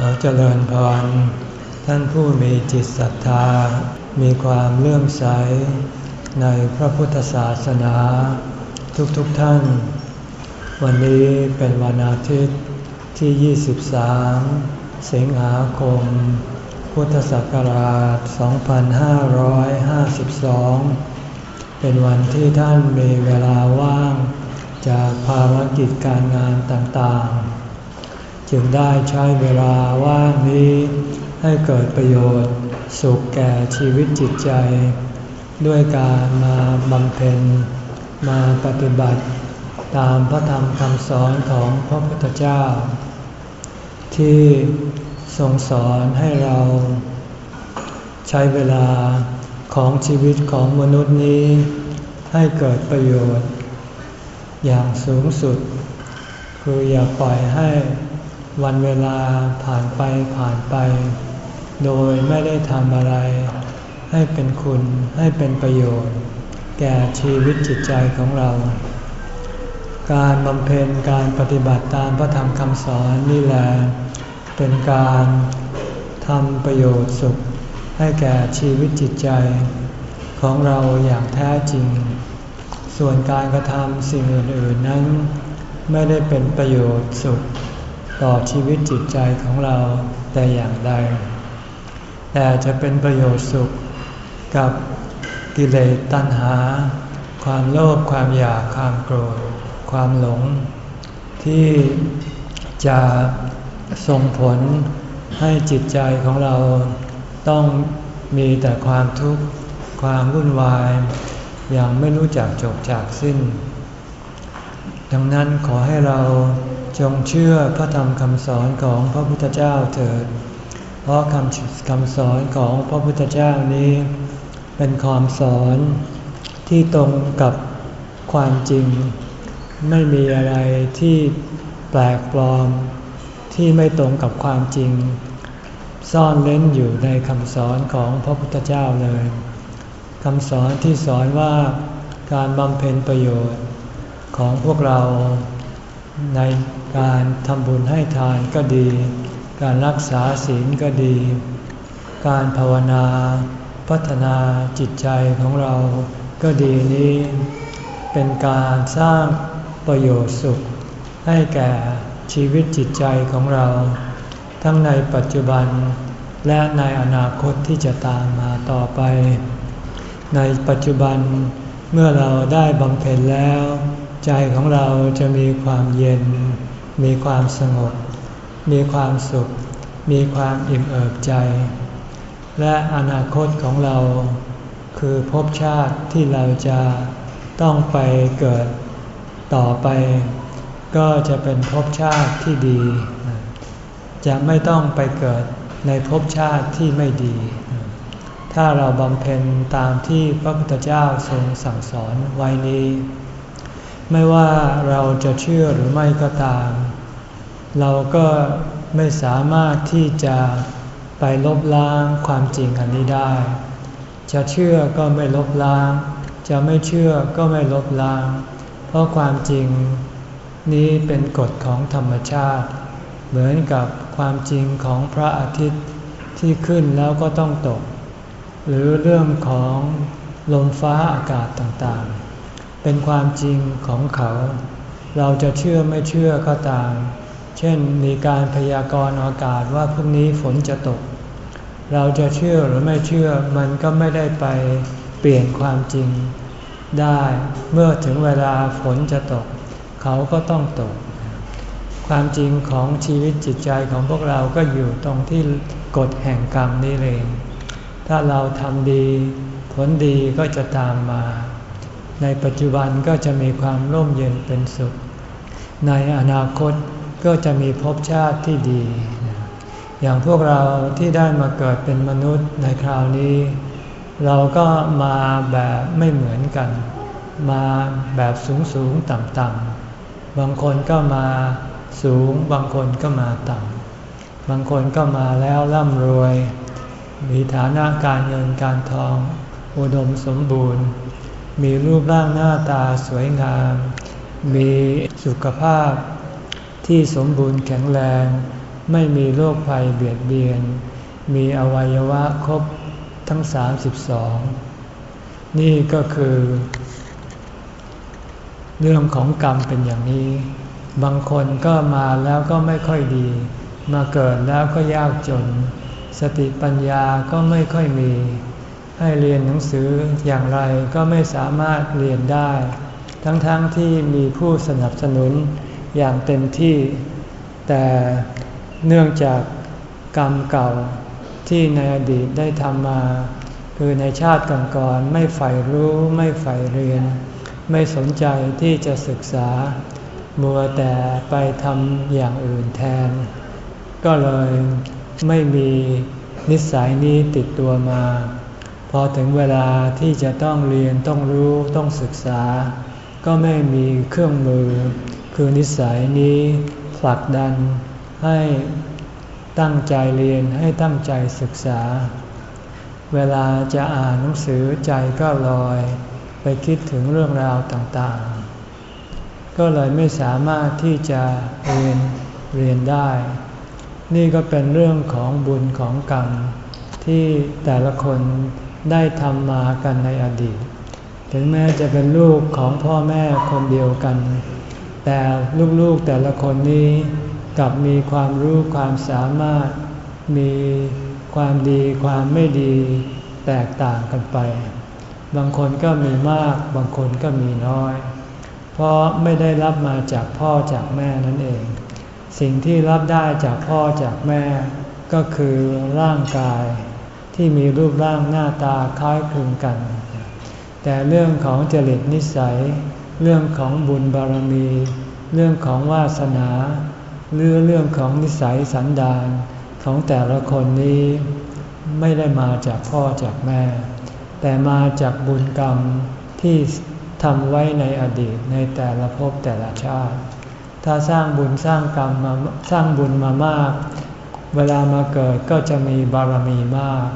ขอเจริญพร ท่านผู้มีจิตศรัทธา มีความเลื่อมใส ในพระพุทธศาสนา ทุกๆทท่าน วันนี้เป็นวันอาทิตย์ที่ 23 สิงหาคม พุทธศักราช 2552 เป็นวันที่ท่านมีเวลาว่าง จากภารกิจการงานต่างๆ จึงได้ใช้เวลาว่างนี้ให้เกิดประโยชน์สุขแก่ชีวิตจิตใจ ด้วยการมาบำเพ็ญมาปฏิบัติ ตามพระธรรมคำสอนของพระพุทธเจ้า ที่ทรงสอนให้เราใช้เวลาของชีวิตของมนุษย์นี้ ให้เกิดประโยชน์ อย่างสูงสุด คืออย่าปล่อยให้ วันเวลาผ่านไปผ่านไป โดยไม่ได้ทำอะไร ให้เป็นคุณให้เป็นประโยชน์ แก่ชีวิตจิตใจของเรา การบำเพ็ญการปฏิบัติตามพระธรรมคำสอนนี่แหละเป็นการทำประโยชน์สุขให้แก่ชีวิตจิตใจ ของเราอย่างแท้จริง ส่วนการกระทำสิ่งอื่นๆนั้น ไม่ได้เป็นประโยชน์สุข ต่อชีวิตจิตใจของเราแต่อย่างใด แต่จะเป็นประโยชน์สุขกับกิเลสตัณหา ความโลภความอยากความโกรธความหลง ที่จะส่งผลให้จิตใจของเราต้องมีแต่ความทุกข์ความวุ่นวายอย่างไม่รู้จักจบจากสิ้น ดังนั้นขอให้เรา จงเชื่อพระธรรมคำสอนของพระพุทธเจ้าเถิด เพราะคำคำสอนของพระพุทธเจ้านี้ เป็นความสอนที่ตรงกับความจริง ไม่มีอะไรที่แปลกปลอม ที่ไม่ตรงกับความจริง ซ่อนเล้นอยู่ในคำสอนของพระพุทธเจ้าเลยคำสอนที่สอนว่าการบำเพ็ญประโยชน์ของพวกเรา ในการทำบุญให้ทานก็ดี การรักษาศีลก็ดี การภาวนาพัฒนาจิตใจของเราก็ดีนี้ เป็นการสร้างประโยชน์สุข ให้แก่ชีวิตจิตใจของเรา ทั้งในปัจจุบันและในอนาคตที่จะตามมาต่อไป ในปัจจุบันเมื่อเราได้บำเพ็ญแล้ว ใจของเราจะมีความเย็น มีความสงบ มีความสุข มีความอิ่มเอิบใจ และอนาคตของเราคือภพชาติที่เราจะต้องไปเกิดต่อไป ก็จะเป็นภพชาติที่ดี จะไม่ต้องไปเกิดในภพชาติที่ไม่ดี ถ้าเราบำเพ็ญตามที่พระพุทธเจ้าทรงสั่งสอนไว้นี้ ไม่ว่าเราจะเชื่อหรือไม่ก็ตาม เราก็ไม่สามารถที่จะไปลบล้างความจริงอันนี้ได้ จะเชื่อก็ไม่ลบล้าง จะไม่เชื่อก็ไม่ลบล้าง เพราะความจริงนี้เป็นกฎของธรรมชาติ เหมือนกับความจริงของพระอาทิตย์ที่ขึ้นแล้วก็ต้องตก หรือเรื่องของลมฟ้าอากาศต่างๆ เป็นความจริงของเขา เราจะเชื่อไม่เชื่อก็ตาม เช่นมีการพยากรณ์อากาศว่าพรุ่งนี้ฝนจะตก เราจะเชื่อหรือไม่เชื่อมันก็ไม่ได้ไปเปลี่ยนความจริง ได้เมื่อถึงเวลาฝนจะตก เขาก็ต้องตก ความจริงของชีวิตจิตใจของพวกเราก็อยู่ตรงที่กฎแห่งกรรมนี่เอง ถ้าเราทำดี ผลดีก็จะตามมา ในปัจจุบันก็จะมีความร่มเย็นเป็นสุข ในอนาคตก็จะมีภพชาติที่ดี อย่างพวกเราที่ได้มาเกิดเป็นมนุษย์ในคราวนี้ เราก็มาแบบไม่เหมือนกัน มาแบบสูงสูงต่ำต่ำบางคนก็มาสูง บางคนก็มาต่ำบางคนก็มาแล้วร่ำรวย มีฐานะการเงินการทอง อุดมสมบูรณ์ มีรูปร่างหน้าตาสวยงาม มีสุขภาพที่สมบูรณ์แข็งแรง ไม่มีโรคภัยเบียดเบียน มีอวัยวะครบทั้ง 32 นี่ก็คือ เรื่องของกรรมเป็นอย่างนี้ บางคนก็มาแล้วก็ไม่ค่อยดี มาเกิดแล้วก็ยากจน สติปัญญาก็ไม่ค่อยมี ให้เรียนหนังสืออย่างไรก็ไม่สามารถเรียนได้ ทั้งๆทที่มีผู้สนับสนุนอย่างเต็มที่ แต่เนื่องจากกรรมเก่าที่ในอดีตได้ทำมา คือในชาติก่อนๆไม่ใฝ่รู้ไม่ใฝ่เรียน ไม่สนใจที่จะศึกษา มัวแต่ไปทำอย่างอื่นแทน ก็เลยไม่มีนิสัยนี้ติดตัวมา พอถึงเวลาที่จะต้องเรียนต้องรู้ต้องศึกษา ก็ไม่มีเครื่องมือ คือนิสัยนี้ผลักดันให้ตั้งใจเรียนให้ตั้งใจศึกษา เวลาจะอ่านหนังสือใจก็ลอย ไปคิดถึงเรื่องราวต่างๆ ก็เลยไม่สามารถที่จะเรียนเรียนได้ นี่ก็เป็นเรื่องของบุญของกรรมที่แต่ละคน ได้ทำมากันในอดีต ถึงแม้จะเป็นลูกของพ่อแม่คนเดียวกัน แต่ลูกๆแต่ละคนนี้กับมีความรู้ความสามารถ มีความดีความไม่ดีแตกต่างกันไป บางคนก็มีมาก บางคนก็มีน้อย เพราะไม่ได้รับมาจากพ่อจากแม่นั่นเอง สิ่งที่รับได้จากพ่อจากแม่ก็คือร่างกาย ที่มีรูปร่างหน้าตาคล้ายคลึงกัน แต่เรื่องของจริตนิสัย เรื่องของบุญบารมี เรื่องของวาสนาเรื่องเรื่องของนิสัยสันดานของแต่ละคนนี้ไม่ได้มาจากพ่อจากแม่ แต่มาจากบุญกรรมที่ทำไว้ในอดีตในแต่ละภพแต่ละชาติ ถ้าสร้างบุญสร้างกรรมมาสร้างบุญมามาก เวลามาเกิดก็จะมีบารมีมาก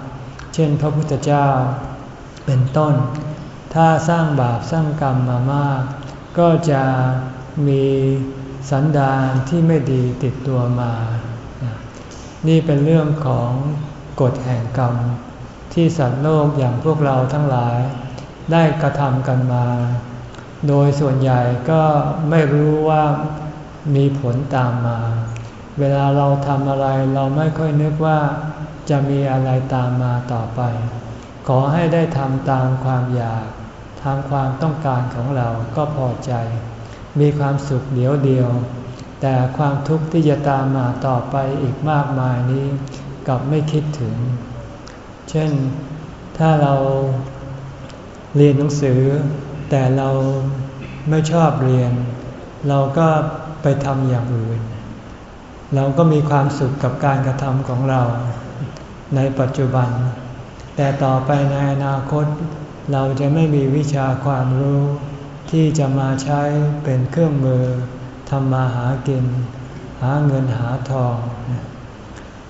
เช่นพระพุทธเจ้าเป็นต้น ถ้าสร้างบาปสร้างกรรมมามาก ก็จะมีสันดานที่ไม่ดีติดตัวมา นี่เป็นเรื่องของกฎแห่งกรรม ที่สัตว์โลกอย่างพวกเราทั้งหลายได้กระทำกันมา โดยส่วนใหญ่ก็ไม่รู้ว่ามีผลตามมา เวลาเราทำอะไรเราไม่ค่อยนึกว่า จะมีอะไรตามมาต่อไป ขอให้ได้ทำตามความอยากทางความต้องการของเราก็พอใจ มีความสุขเดียวเดียว แต่ความทุกข์ที่จะตามมาต่อไปอีกมากมายนี้กลับไม่คิดถึง เช่นถ้าเราเรียนหนังสือ แต่เราไม่ชอบเรียน เราก็ไปทำอย่างอื่น เราก็มีความสุขกับการกระทำของเรา ในปัจจุบัน แต่ต่อไปในอนาคต เราจะไม่มีวิชาความรู้ ที่จะมาใช้เป็นเครื่องมือทำมาหากิน หาเงินหาทอง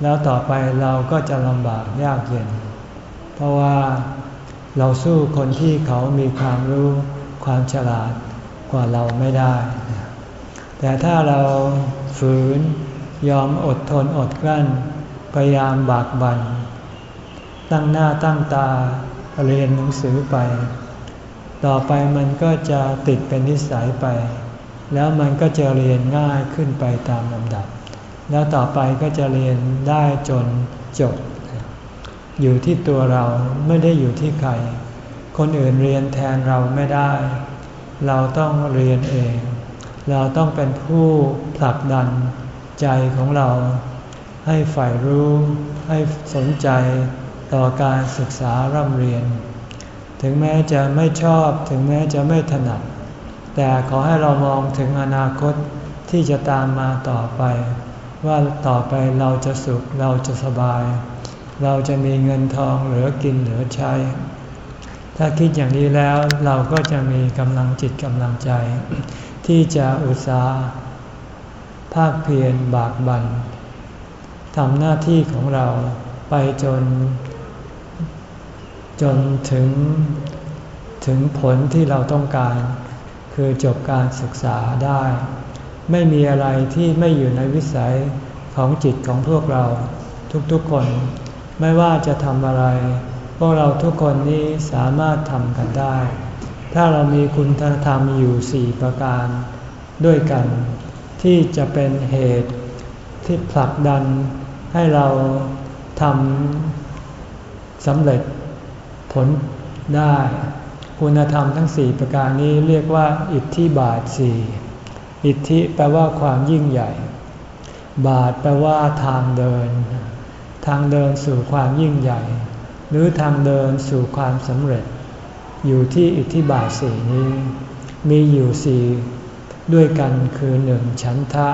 แล้วต่อไปเราก็จะลำบากยากเย็น เพราะว่าเราสู้คนที่เขามีความรู้ความฉลาดกว่าเราไม่ได้ แต่ถ้าเราฝืนยอมอดทนอดกลั้น พยายามบากบัน่นตั้งหน้าตั้งตาเรียนหนังสือไป ต่อไปมันก็จะติดเป็นนิสัยไป แล้วมันก็จะเรียนง่ายขึ้นไปตามลำดับ แล้วต่อไปก็จะเรียนได้จนจบ อยู่ที่ตัวเราไม่ได้อยู่ที่ใคร คนอื่นเรียนแทนเราไม่ได้ เราต้องเรียนเอง เราต้องเป็นผู้ผลักดันใจของเรา ให้ใฝ่รู้ ให้สนใจต่อการศึกษาร่ำเรียน ถึงแม้จะไม่ชอบถึงแม้จะไม่ถนัด แต่ขอให้เรามองถึงอนาคตที่จะตามมาต่อไป ว่าต่อไปเราจะสุขเราจะสบาย เราจะมีเงินทองเหลือกินเหลือใช้ ถ้าคิดอย่างนี้แล้วเราก็จะมีกำลังจิตกำลังใจ ที่จะอุตสาห์ภาคเพียรบากบัน่น ทำหน้าที่ของเราไปจน จนถึงถึงผลที่เราต้องการ คือจบการศึกษาได้ ไม่มีอะไรที่ไม่อยู่ในวิสัยของจิตของพวกเราทุกๆคน ไม่ว่าจะทำอะไร พวกเราทุกคนนี้สามารถทำกันได้ ถ้าเรามีคุณธรรมอยู่สี่ประการด้วยกัน ที่จะเป็นเหตุที่ผลักดัน ให้เราทำสำเร็จผลได้ คุณธรรมทั้งสี่ประการนี้เรียกว่า อิทธิบาทสี่อิทธิแปลว่าความยิ่งใหญ่ บาทแปลว่าทางเดิน ทางเดินสู่ความยิ่งใหญ่ หรือทางเดินสู่ความสำเร็จ อยู่ที่อิทธิบาทสี่นี้ มีอยู่สี่ด้วยกันคือหนึ่งฉันทะ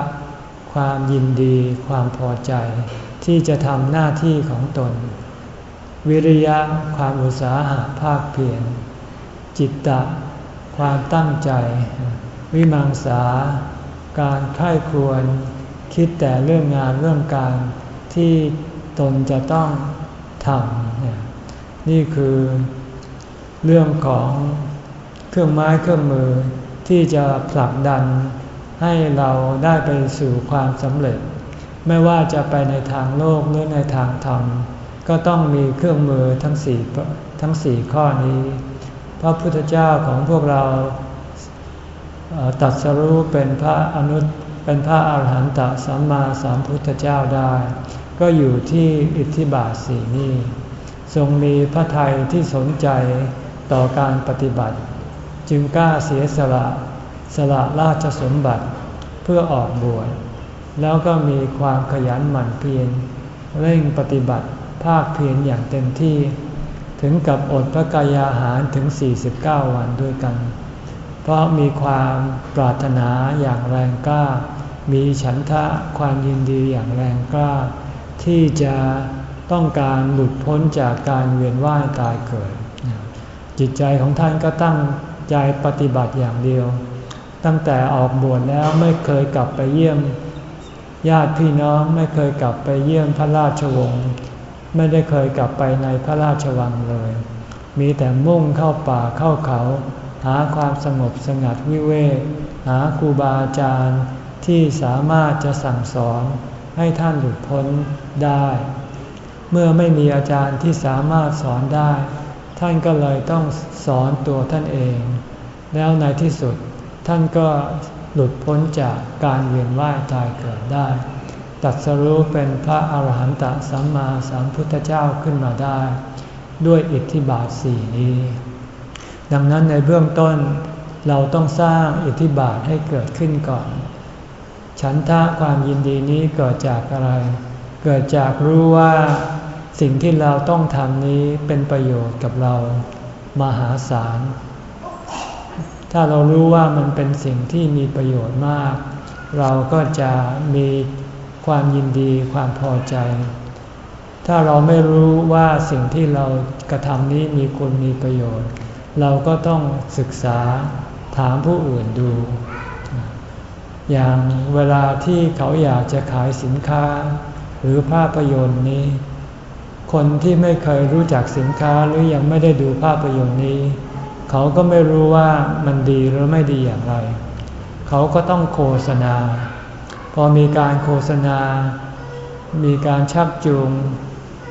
ความยินดี ความพอใจ ที่จะทำหน้าที่ของตน วิริยะความอุตสาหะภาคเพียรจิตตะ ความตั้งใจ วิมังสา การไข้ควร คิดแต่เรื่องงานเรื่องการที่ตนจะต้องทำนี่คือเรื่องของเครื่องไม้เครื่องมือที่จะผลักดันให้เราได้ไปสู่ความสำเร็จ ไม่ว่าจะไปในทางโลกหรือในทางธรรม ก็ต้องมีเครื่องมือทั้งสี่ทั้งสี่ข้อนี้ พระพุทธเจ้าของพวกเราตัดสรู้เป็นพระอนุตเป็นพระอาหารหันตสัมมาสัมพุทธเจ้าได้ ก็อยู่ที่อิทธิบาทสี่นี้ ทรงมีพระทัยที่สนใจต่อการปฏิบัติ จึงกล้าเสียสละสละราชสมบัติเพื่อออกบวช แล้วก็มีความขยันหมั่นเพียรเร่งปฏิบัติภาคเพียรอย่างเต็มที่ ถึงกับอดพระกายอาหารถึง 49 วันด้วยกัน เพราะมีความปรารถนาอย่างแรงกล้า มีฉันทะความยินดีอย่างแรงกล้า ที่จะต้องการหลุดพ้นจากการเวียนว่ายตายเกิด จิตใจของท่านก็ตั้งใจปฏิบัติอย่างเดียว ตั้งแต่ออกบวชแล้วไม่เคยกลับไปเยี่ยม ญาติพี่น้องไม่เคยกลับไปเยี่ยมพระราชวงศ์ไม่ได้เคยกลับไปในพระราชวังเลย มีแต่มุ่งเข้าป่าเข้าเขา หาความสงบสงัดวิเวกหาครูบาอาจารย์ที่สามารถจะสั่งสอนให้ท่านหลุดพ้นได้ เมื่อไม่มีอาจารย์ที่สามารถสอนได้ ท่านก็เลยต้องสอนตัวท่านเอง แล้วในที่สุดท่านก็ หลุดพ้นจากการเวียนว่ายตายเกิดได้ ตัดสรู้เป็นพระอาหารหันตสัมมาสัมพุทธเจ้าขึ้นมาได้ ด้วยอิทธิบาทสี่นี้ ดังนั้นในเบื้องต้นเราต้องสร้างอิทธิบาทให้เกิดขึ้นก่อน ฉันทะความยินดีนี้เกิดจากอะไร เกิดจากรู้ว่าสิ่งที่เราต้องทำนี้เป็นประโยชน์กับเรา มหาศาล ถ้าเรารู้ว่ามันเป็นสิ่งที่มีประโยชน์มาก เราก็จะมีความยินดีความพอใจ ถ้าเราไม่รู้ว่าสิ่งที่เรากระทำนี้มีคุณมีประโยชน์ เราก็ต้องศึกษาถามผู้อื่นดู อย่างเวลาที่เขาอยากจะขายสินค้า หรือภาพยนตร์นี้ คนที่ไม่เคยรู้จักสินค้าหรือยังไม่ได้ดูภาพยนตร์นี้ เขาก็ไม่รู้ว่ามันดีหรือไม่ดีอย่างไร เขาก็ต้องโฆษณา พอมีการโฆษณา มีการชักจูง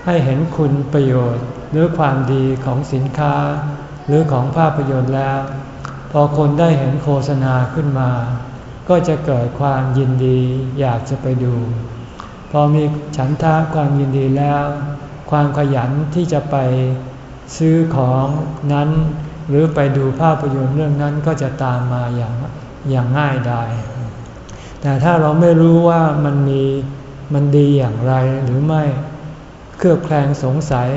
ให้เห็นคุณประโยชน์หรือความดีของสินค้า หรือของภาพยนตร์แล้ว พอคนได้เห็นโฆษณาขึ้นมา ก็จะเกิดความยินดีอยากจะไปดู พอมีฉันทะความยินดีแล้ว ความขยันที่จะไปซื้อของนั้น หรือไปดูภาพยนตร์เรื่องนั้นก็จะตามมาอย่างอย่างง่ายดายแต่ถ้าเราไม่รู้ว่ามันมีมันดีอย่างไรหรือไม่เครือบแคลงสงสัย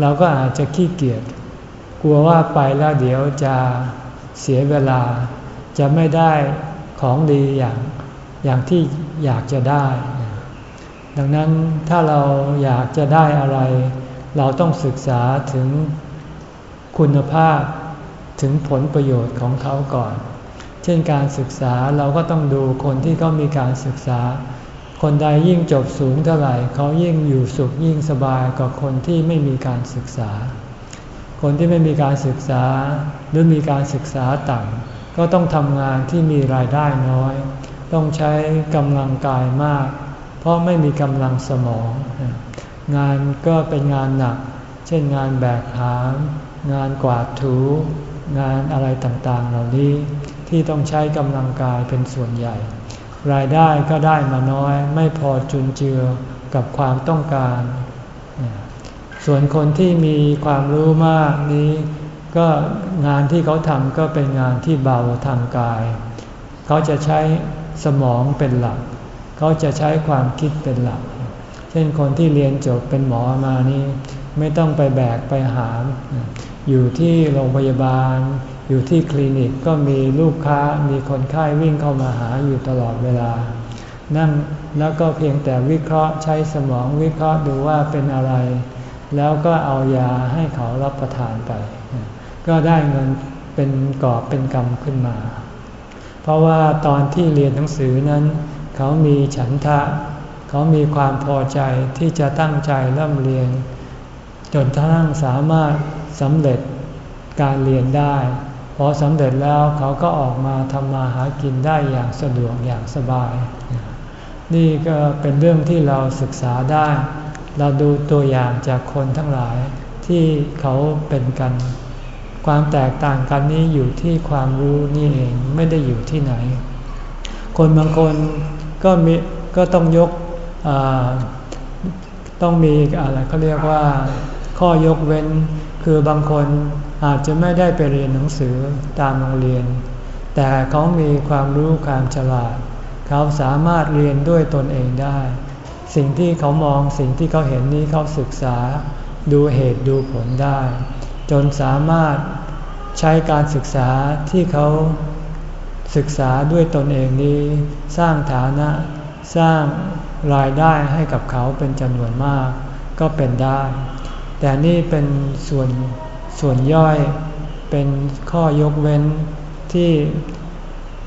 เราก็อาจจะขี้เกียจกลัวว่าไปแล้วเดี๋ยวจะเสียเวลา จะไม่ได้ของดีอย่างอย่างที่อยากจะได้ ดังนั้นถ้าเราอยากจะได้อะไร เราต้องศึกษาถึงคุณภาพ ถึงผลประโยชน์ของเขาก่อน เช่นการศึกษาเราก็ต้องดูคนที่เขามีการศึกษา คนใดยิ่งจบสูงเท่าไหร่เขายิ่งอยู่สุขยิ่งสบายกว่าคนที่ไม่มีการศึกษา คนที่ไม่มีการศึกษาหรือมีการศึกษาต่ำก็ต้องทำงานที่มีรายได้น้อย ต้องใช้กำลังกายมาก เพราะไม่มีกำลังสมอง งานก็เป็นงานหนัก เช่นงานแบกหาม งานกวาดถู งานอะไรต่างๆ เหล่านี้ที่ต้องใช้กำลังกายเป็นส่วนใหญ่ รายได้ก็ได้มาน้อย ไม่พอจุนเจือกับความต้องการ ส่วนคนที่มีความรู้มากนี้ ก็งานที่เขาทำก็เป็นงานที่เบาทางกาย เขาจะใช้สมองเป็นหลัก เขาจะใช้ความคิดเป็นหลัก เช่นคนที่เรียนจบเป็นหมอมานี่ไม่ต้องไปแบกไปหาม อยู่ที่โรงพยาบาล อยู่ที่คลินิกก็มีลูกค้ามีคนไข้วิ่งเข้ามาหาอยู่ตลอดเวลา นั่งแล้วก็เพียงแต่วิเคราะห์ใช้สมองวิเคราะห์ดูว่าเป็นอะไร แล้วก็เอายาให้เขารับประทานไป ก็ได้เงินเป็นกอบเป็นกำขึ้นมา เพราะว่าตอนที่เรียนหนังสือนั้น เขามีฉันทะ เขามีความพอใจที่จะตั้งใจเริ่มเรียน จนทั้งสามารถ สำเร็จการเรียนได้ พอสำเร็จแล้วเขาก็ออกมาทำมาหากินได้อย่างสะดวกอย่างสบาย นี่ก็เป็นเรื่องที่เราศึกษาได้ เราดูตัวอย่างจากคนทั้งหลายที่เขาเป็นกัน ความแตกต่างกันนี้อยู่ที่ความรู้นี่เองไม่ได้อยู่ที่ไหน คนบางคนก็มีก็ต้องยกต้องมีอะไรเขาเรียกว่าข้อยกเว้น คือบางคนอาจจะไม่ได้ไปเรียนหนังสือตามโรงเรียน แต่เขามีความรู้ความฉลาด เขาสามารถเรียนด้วยตนเองได้ สิ่งที่เขามองสิ่งที่เขาเห็นนี้เขาศึกษา ดูเหตุดูผลได้ จนสามารถใช้การศึกษาที่เขาศึกษาด้วยตนเองนี้ สร้างฐานะสร้างรายได้ให้กับเขาเป็นจำนวนมากก็เป็นได้ แต่นี่เป็นส่วนส่วนย่อยเป็นข้อยกเว้นที่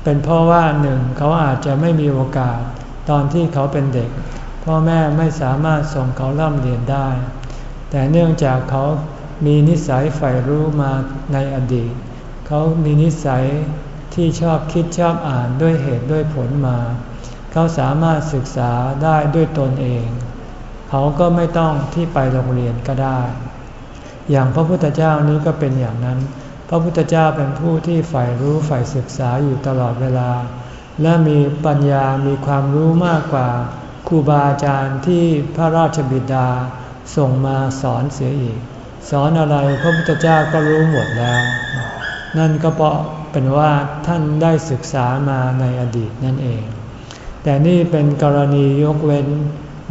เป็นเพราะว่าหนึ่งเขาอาจจะไม่มีโอกาสตอนที่เขาเป็นเด็ก พ่อแม่ไม่สามารถส่งเขาเล่ำเรียนได้ แต่เนื่องจากเขามีนิสัยใฝ่รู้มาในอดีต เขามีนิสัยที่ชอบคิดชอบอ่านด้วยเหตุด้วยผลมา เขาสามารถศึกษาได้ด้วยตนเอง เขาก็ไม่ต้องที่ไปโรงเรียนก็ได้ อย่างพระพุทธเจ้านี้ก็เป็นอย่างนั้น พระพุทธเจ้าเป็นผู้ที่ใฝ่รู้ใฝ่ศึกษาอยู่ตลอดเวลา และมีปัญญามีความรู้มากกว่าครูบาอาจารย์ที่พระราชบิดาส่งมาสอนเสียอีก สอนอะไรพระพุทธเจ้าก็รู้หมดแล้ว นั่นก็เพราะเป็นว่าท่านได้ศึกษามาในอดีตนั่นเอง แต่นี่เป็นกรณียกเว้น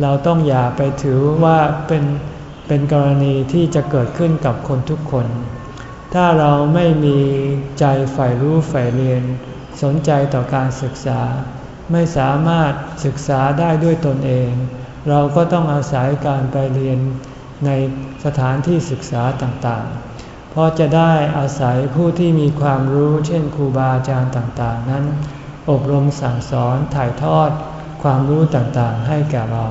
เราต้องอย่าไปถือว่าเป็นเป็นกรณีที่จะเกิดขึ้นกับคนทุกคน ถ้าเราไม่มีใจใฝ่รู้ใฝ่เรียน สนใจต่อการศึกษา ไม่สามารถศึกษาได้ด้วยตนเอง เราก็ต้องอาศัยการไปเรียนในสถานที่ศึกษาต่างๆ เพราะจะได้อาศัยผู้ที่มีความรู้เช่นครูบาอาจารย์ต่างๆ นั้น อบรมสั่งสอนถ่ายทอดความรู้ต่างๆให้แก่เรา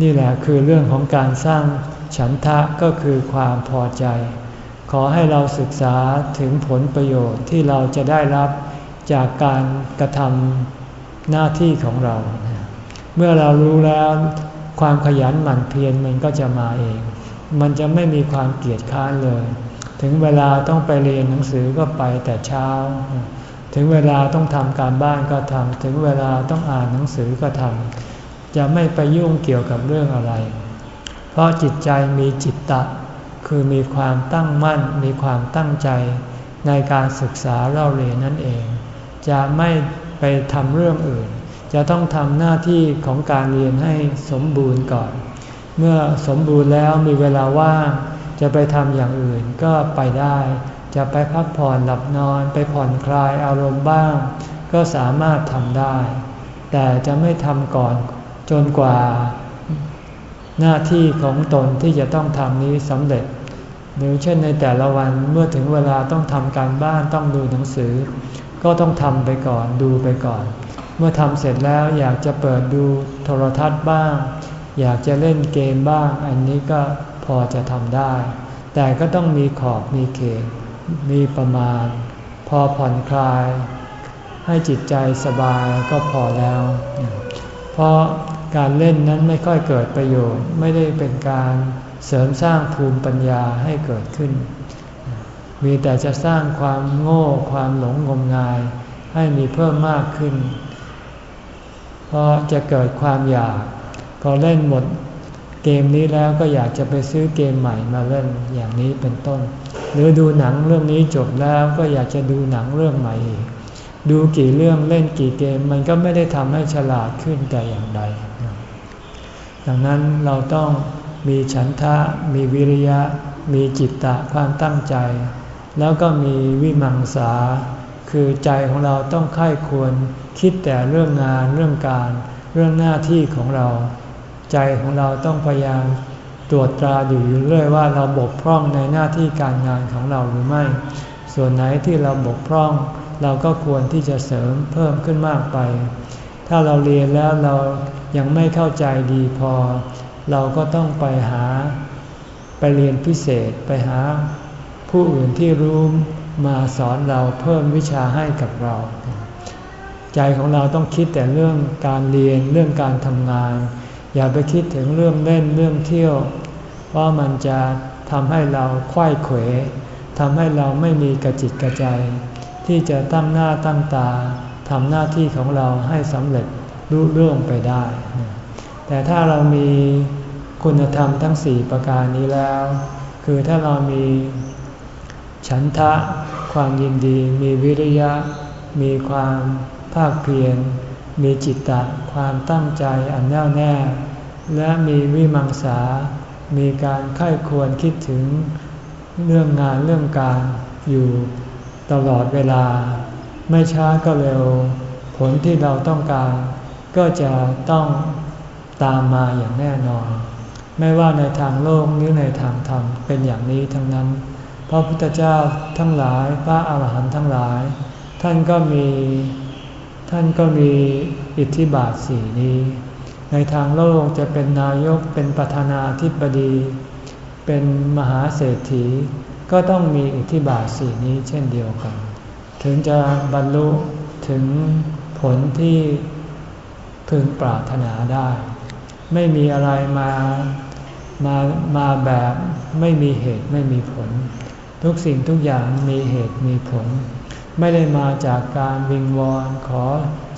นี่แหละคือเรื่องของการสร้างฉันทะก็คือความพอใจ ขอให้เราศึกษาถึงผลประโยชน์ที่เราจะได้รับจากการกระทำหน้าที่ของเรา เมื่อเรารู้แล้วความขยันหมั่นเพียรมันก็จะมาเอง มันจะไม่มีความเกียจค้านเลย ถึงเวลาต้องไปเรียนหนังสือก็ไปแต่เช้า ถึงเวลาต้องทำการบ้านก็ทำ ถึงเวลาต้องอ่านหนังสือก็ทำ จะไม่ไปยุ่งเกี่ยวกับเรื่องอะไร เพราะจิตใจมีจิตตะ คือมีความตั้งมั่น มีความตั้งใจในการศึกษาเล่าเรียนนั่นเอง จะไม่ไปทำเรื่องอื่น จะต้องทำหน้าที่ของการเรียนให้สมบูรณ์ก่อน เมื่อสมบูรณ์แล้วมีเวลาว่าง จะไปทำอย่างอื่นก็ไปได้ จะไปพักผ่อนหลับนอน ไปผ่อนคลายอารมณ์บ้าง ก็สามารถทำได้ แต่จะไม่ทำก่อน จนกว่าหน้าที่ของตนที่จะต้องทำนี้สำเร็จ หรือเช่นในแต่ละวันเมื่อถึงเวลาต้องทำการบ้านต้องดูหนังสือ ก็ต้องทำไปก่อนดูไปก่อน เมื่อทำเสร็จแล้วอยากจะเปิดดูโทรทัศน์บ้าง อยากจะเล่นเกมบ้าง อันนี้ก็พอจะทำได้ แต่ก็ต้องมีขอบมีเขตมีประมาณ พอผ่อนคลาย ให้จิตใจสบายก็พอแล้ว เพราะ การเล่นนั้นไม่ค่อยเกิดประโยชน์ ไม่ได้เป็นการเสริมสร้างภูมิปัญญาให้เกิดขึ้น มีแต่จะสร้างความโง่ความหลงงมงาย ให้มีเพิ่มมากขึ้น เพราะจะเกิดความอยาก พอเล่นหมดเกมนี้แล้วก็อยากจะไปซื้อเกมใหม่มาเล่นอย่างนี้เป็นต้น หรือดูหนังเรื่องนี้จบแล้วก็อยากจะดูหนังเรื่องใหม่อีกดูกี่เรื่องเล่นกี่เกมมันก็ไม่ได้ทำให้ฉลาดขึ้นแต่อย่างใด ดังนั้นเราต้องมีฉันทะ มีวิริยะ มีจิตตะความตั้งใจ แล้วก็มีวิมังสา คือใจของเราต้องค่ายควรคิดแต่เรื่องงานเรื่องการ เรื่องหน้าที่ของเรา ใจของเราต้องพยายามตรวจตราอยู่เรื่อยว่าเราบกพร่องในหน้าที่การงานของเราหรือไม่ ส่วนไหนที่เราบกพร่อง เราก็ควรที่จะเสริมเพิ่มขึ้นมากไป ถ้าเราเรียนแล้วเรา ยังไม่เข้าใจดีพอ เราก็ต้องไปหาไปเรียนพิเศษไปหา ผู้อื่นที่รู้มาสอนเราเพิ่มวิชาให้กับเรา ใจของเราต้องคิดแต่เรื่องการเรียนเรื่องการทำงาน อย่าไปคิดถึงเรื่องเล่นเรื่องเที่ยว เพราะมันจะทำให้เราคว้ยเขวทำให้เราไม่มีกระจิตกระใจ ที่จะตั้งหน้าตั้งตาทำหน้าที่ของเราให้สำเร็จ รุ่เรื่องไปได้ แต่ถ้าเรามีคุณธรรมทั้งสี่ประการนี้แล้ว คือถ้าเรามีฉันทะ ความยินดี มีวิริยะ มีความภาคเพียร มีจิตตะ ความตั้งใจอันแน่วแน่ และมีวิมังสา มีการไข้ควรคิดถึงเรื่องงานเรื่องการอยู่ตลอดเวลา ไม่ช้าก็เร็ว ผลที่เราต้องการ ก็จะต้องตามมาอย่างแน่นอน ไม่ว่าในทางโลกหรือในทางธรรมเป็นอย่างนี้ทั้งนั้นพระพุทธเจ้าทั้งหลายพระอาหารหันต์ทั้งหลาย ท่านก็มีท่านก็มีอิทธิบาทสี่นี้ ในทางโลกจะเป็นนายกเป็นประธานาธิบดี เป็นมหาเศรษฐี ก็ต้องมีอิทธิบาทสี่นี้เช่นเดียวกัน ถึงจะบรรลุถึงผลที่ พึงปรารถนาได้ ไม่มีอะไรมามามาแบบไม่มีเหตุไม่มีผล ทุกสิ่งทุกอย่างมีเหตุมีผล ไม่ได้มาจากการวิงวอนขอ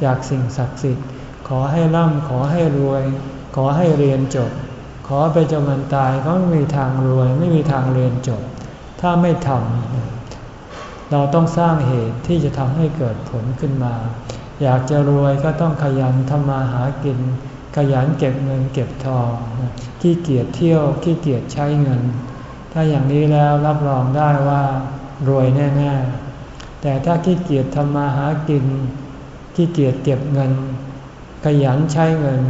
จากสิ่งศักดิ์สิทธิ์ ขอให้ร่ำขอให้รวย ขอให้เรียนจบ ขอไปจนมันตายก็ไม่มีทางรวย ไม่มีทางเรียนจบ ถ้าไม่ทำเราต้องสร้างเหตุที่จะทำให้เกิดผลขึ้นมา อยากจะรวยก็ต้องขยันทำมาหากิน ขยันเก็บเงินเก็บทองขี้เกียจเที่ยวขี้เกียจใช้เงิน ถ้าอย่างนี้แล้วรับรองได้ว่ารวยแน่ๆ แต่ถ้าขี้เกียจทำมาหากินขี้เกียจเก็บเงิน ขยันใช้เงิน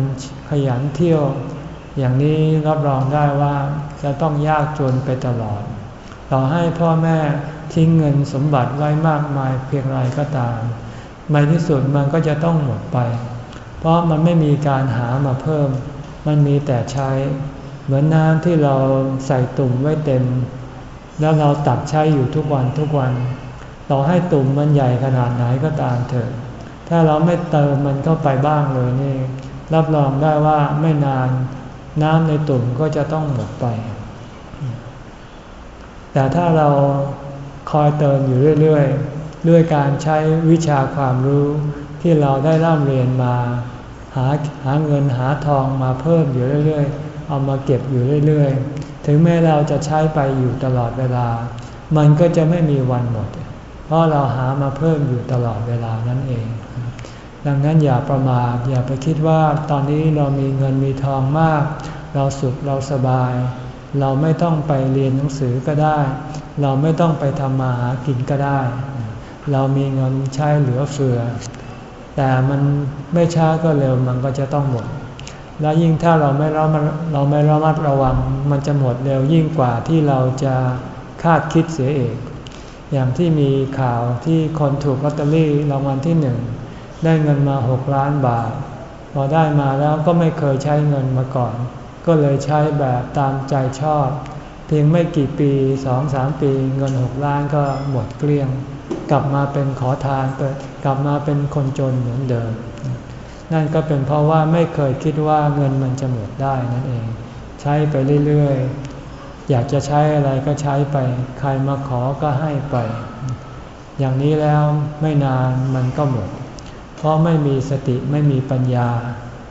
ขยันเที่ยว อย่างนี้รับรองได้ว่าจะต้องยากจนไปตลอด ต่อให้พ่อแม่ทิ้งเงินสมบัติไว้มากมายเพียงไรก็ตาม ในที่สุดมันก็จะต้องหมดไป เพราะมันไม่มีการหามาเพิ่ม มันมีแต่ใช้ เหมือนน้ำที่เราใส่ตุ่มไว้เต็ม แล้วเราตักใช้อยู่ทุกวันทุกวัน ต่อให้ตุ่มมันใหญ่ขนาดไหนก็ตามเถอะ ถ้าเราไม่เติมมันเข้าไปบ้างเลยนี่ รับรองได้ว่าไม่นานน้ำในตุ่มก็จะต้องหมดไป แต่ถ้าเราคอยเติมอยู่เรื่อยๆ ด้วยการใช้วิชาความรู้ที่เราได้ร่ำเรียนมา หาหาเงินหาทองมาเพิ่มอยู่เรื่อยๆ เอามาเก็บอยู่เรื่อยๆ ถึงแม้เราจะใช้ไปอยู่ตลอดเวลา มันก็จะไม่มีวันหมด เพราะเราหามาเพิ่มอยู่ตลอดเวลานั่นเอง ดังนั้นอย่าประมาทอย่าไปคิดว่าตอนนี้เรามีเงินมีทองมาก เราสุขเราสบาย เราไม่ต้องไปเรียนหนังสือก็ได้ เราไม่ต้องไปทำมาหากินก็ได้ เรามีเงินใช้เหลือเฟือ แต่มันไม่ช้าก็เร็วมันก็จะต้องหมด และยิ่งถ้าเราไม่ระมัดเราไม่ระมัดระวัง มันจะหมดเร็วยิ่งกว่าที่เราจะคาดคิดเสียเองอย่างที่มีข่าวที่คนถูกลอตเตอรี่รางวัลที่หนึ่งได้เงินมาหกล้านบาท พอได้มาแล้วก็ไม่เคยใช้เงินมาก่อน ก็เลยใช้แบบตามใจชอบ เพียงไม่กี่ปีสองสามปีเงินหกล้านก็หมดเกลี้ยง กลับมาเป็นขอทานกลับมาเป็นคนจนเหมือนเดิม นั่นก็เป็นเพราะว่าไม่เคยคิดว่าเงินมันจะหมดได้นั่นเอง ใช้ไปเรื่อยๆ อยากจะใช้อะไรก็ใช้ไป ใครมาขอก็ให้ไป อย่างนี้แล้วไม่นานมันก็หมด เพราะไม่มีสติไม่มีปัญญา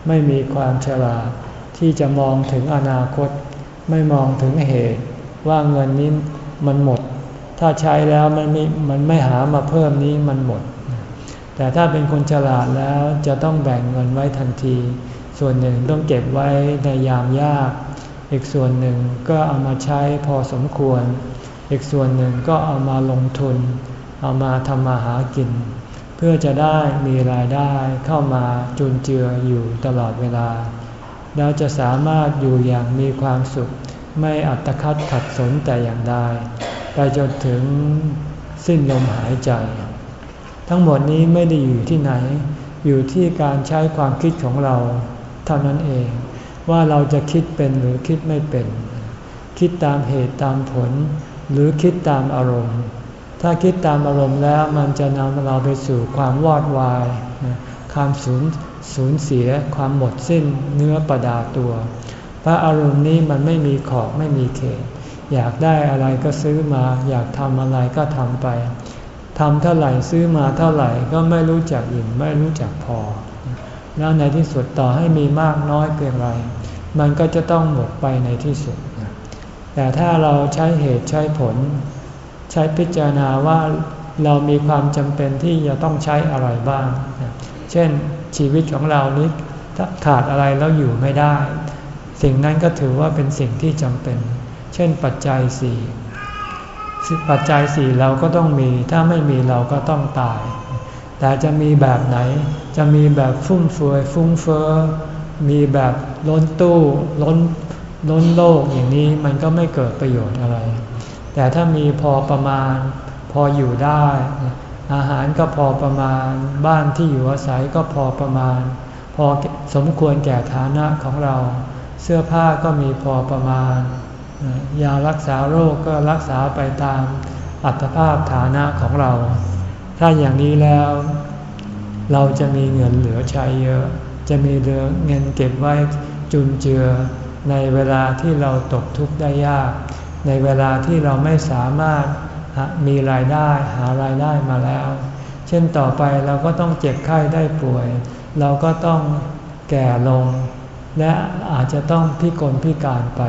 ไม่มีความฉลาดที่จะมองถึงอนาคต ไม่มองถึงเหตุว่าเงินนี้มันหมด ถ้าใช้แล้วมันไม่มันไม่หามาเพิ่มนี้มันหมด แต่ถ้าเป็นคนฉลาดแล้วจะต้องแบ่งเงินไว้ทันที ส่วนหนึ่งต้องเก็บไว้ในยามยาก อีกส่วนหนึ่งก็เอามาใช้พอสมควร อีกส่วนหนึ่งก็เอามาลงทุน เอามาทำมาหากิน เพื่อจะได้มีรายได้เข้ามาจุนเจืออยู่ตลอดเวลา แล้วจะสามารถอยู่อย่างมีความสุข ไม่อัตคัดขัดสนแต่อย่างใด ไปจนถึงสิ้นลมหายใจ ทั้งหมดนี้ไม่ได้อยู่ที่ไหน อยู่ที่การใช้ความคิดของเราเท่านั้นเอง ว่าเราจะคิดเป็นหรือคิดไม่เป็น คิดตามเหตุตามผล หรือคิดตามอารมณ์ ถ้าคิดตามอารมณ์แล้วมันจะนำเราไปสู่ความวอดวายความสูญสูญเสียความหมดสิ้นเนื้อประดาตัว พระอารมณ์นี้มันไม่มีขอบไม่มีเขต อยากได้อะไรก็ซื้อมา อยากทำอะไรก็ทำไปทำเท่าไหร่ซื้อมาเท่าไหร่ก็ไม่รู้จักอิ่มไม่รู้จักพอ แล้วในที่สุดต่อให้มีมากน้อยเพียงไร มันก็จะต้องหมดไปในที่สุด แต่ถ้าเราใช้เหตุใช้ผล ใช้พิจารณาว่าเรามีความจำเป็นที่จะต้องใช้อะไรบ้าง เช่นชีวิตของเรานี้ขาดอะไรแล้วอยู่ไม่ได้ สิ่งนั้นก็ถือว่าเป็นสิ่งที่จำเป็น เช่นปัจจัยสี่ปัจจัยสี่เราก็ต้องมี ถ้าไม่มีเราก็ต้องตาย แต่จะมีแบบไหน จะมีแบบฟุ่มเฟือยฟุ้งเฟ้อ มีแบบล้นตู้ล้นล้นโลกอย่างนี้มันก็ไม่เกิดประโยชน์อะไร แต่ถ้ามีพอประมาณ พออยู่ได้ อาหารก็พอประมาณ บ้านที่อยู่อาศัยก็พอประมาณ พอสมควรแก่ฐานะของเรา เสื้อผ้าก็มีพอประมาณ ยารักษาโรคก็รักษาไปตามอัตภาพฐานะของเรา ถ้าอย่างนี้แล้ว เราจะมีเงินเหลือใช้เยอะ จะมีเหลือเงินเก็บไว้จุนเจือในเวลาที่เราตกทุกข์ได้ยาก ในเวลาที่เราไม่สามารถมีรายได้หารายได้มาแล้ว เช่นต่อไปเราก็ต้องเจ็บไข้ได้ป่วย เราก็ต้องแก่ลง และอาจจะต้องพิกลพิการไป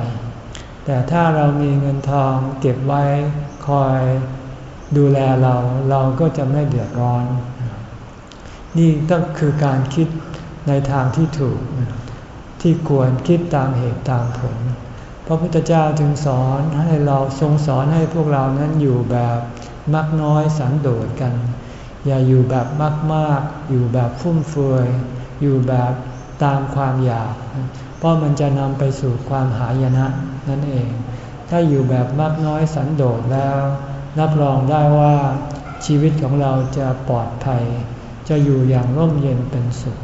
แต่ถ้าเรามีเงินทองเก็บไว้คอยดูแลเราเราก็จะไม่เดือดร้อน นี่ก็คือการคิดในทางที่ถูก ที่ควรคิดตามเหตุตามผล พระพุทธเจ้าจึงสอนให้เราทรงสอนให้พวกเรานั้นอยู่แบบมักน้อยสันโดษกัน อย่าอยู่แบบมากมากอยู่แบบฟุ่มเฟือยอยู่แบบตามความอยาก เพราะมันจะนำไปสู่ความหายนะนั่นเอง ถ้าอยู่แบบมากน้อยสันโดษแล้ว รับรองได้ว่าชีวิตของเราจะปลอดภัย จะอยู่อย่างร่มเย็นเป็นสุข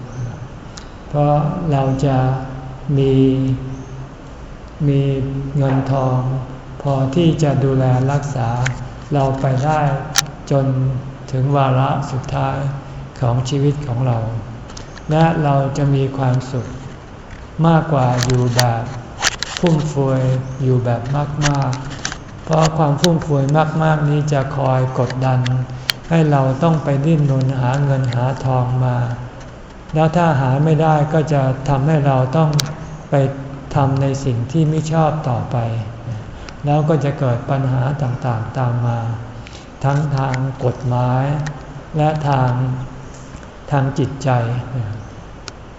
เพราะเราจะมีมีเงินทอง พอที่จะดูแลรักษา เราไปได้จนถึงวาระสุดท้ายของชีวิตของเรา และเราจะมีความสุข มากกว่าอยู่แบบฟุ่มเฟือยอยู่แบบมากๆ เพราะความฟุ่มเฟือยมากๆนี้จะคอยกดดัน ให้เราต้องไปดิ้นรนหาเงินหาทองมา แล้วถ้าหาไม่ได้ก็จะทำให้เราต้องไปทำในสิ่งที่ไม่ชอบต่อไป แล้วก็จะเกิดปัญหาต่างๆตามมา ทั้งทางกฎหมาย และทางทางจิตใจ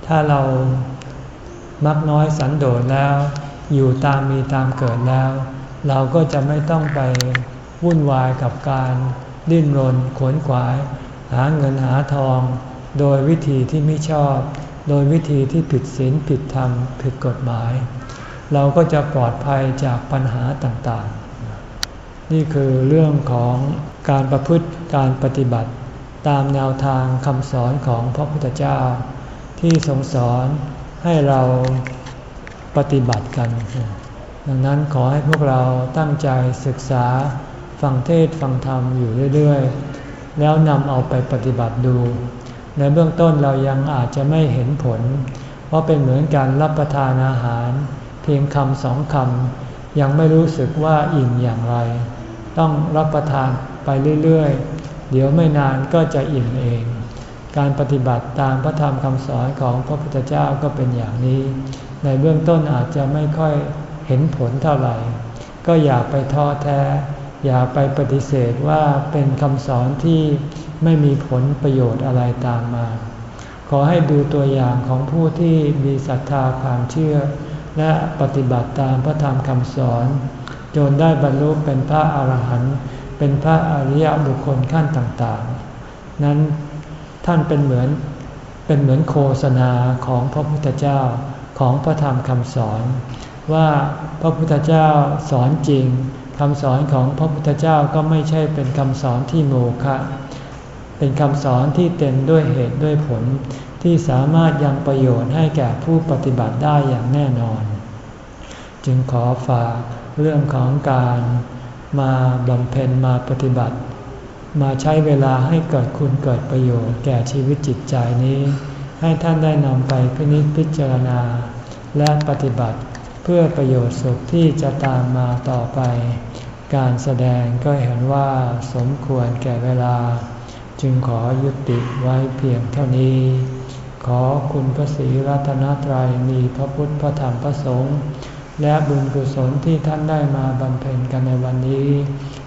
ถ้าเรา มักน้อยสันโดษแล้ว อยู่ตามมีตามเกิดแล้ว เราก็จะไม่ต้องไปวุ่นวายกับการดิ้นรนขวนขวาย หาเงินหาทอง โดยวิธีที่ไม่ชอบ โดยวิธีที่ผิดศีลผิดธรรม ผิดกฎหมาย เราก็จะปลอดภัยจากปัญหาต่างๆ นี่คือเรื่องของการประพฤติการปฏิบัติ ตามแนวทางคำสอนของพระพุทธเจ้า ที่ทรงสอน ให้เราปฏิบัติกัน ดังนั้นขอให้พวกเราตั้งใจศึกษาฟังเทศฟังธรรมอยู่เรื่อยๆ แล้วนำเอาไปปฏิบัติดู ในเบื้องต้นเรายังอาจจะไม่เห็นผล เพราะเป็นเหมือนการรับประทานอาหาร เพียงคำสองคำยังไม่รู้สึกว่าอิ่มอย่างไร ต้องรับประทานไปเรื่อยๆ เดี๋ยวไม่นานก็จะอิ่มเอง การปฏิบัติตามพระธรรมคำสอนของพระพุทธเจ้าก็เป็นอย่างนี้ ในเบื้องต้นอาจจะไม่ค่อยเห็นผลเท่าไหร่ ก็อย่าไปท้อแท้ อย่าไปปฏิเสธว่าเป็นคำสอนที่ไม่มีผลประโยชน์อะไรตามมา ขอให้ดูตัวอย่างของผู้ที่มีศรัทธาความเชื่อ และปฏิบัติตามพระธรรมคำสอน จนได้บรรลุเป็นพระอรหันต์เป็นพระอริยบุคคลขั้นต่างๆ นั้น ท่านเป็นเหมือนเป็นเหมือนโฆษณาของพระพุทธเจ้าของพระธรรมคำสอน ว่าพระพุทธเจ้าสอนจริงคำสอนของพระพุทธเจ้าก็ไม่ใช่เป็นคำสอนที่โมฆะเป็นคำสอนที่เต็มด้วยเหตุด้วยผล ที่สามารถยังประโยชน์ให้แก่ผู้ปฏิบัติได้อย่างแน่นอน จึงขอฝากเรื่องของการมาบำเพ็ญมาปฏิบัติ มาใช้เวลาให้เกิดคุณเกิดประโยชน์แก่ชีวิตจิตใจนี้ ให้ท่านได้นำไปพินิจพิจารณา และปฏิบัติเพื่อประโยชน์สุขที่จะตามมาต่อไป การแสดงก็เห็นว่าสมควรแก่เวลา จึงขอยุติไว้เพียงเท่านี้ ขอคุณพระศรีรัตนตรัยมีพระพุทธพระธรรมพระสงฆ์และบุญกุศลที่ท่านได้มาบำเพ็ญกันในวันนี้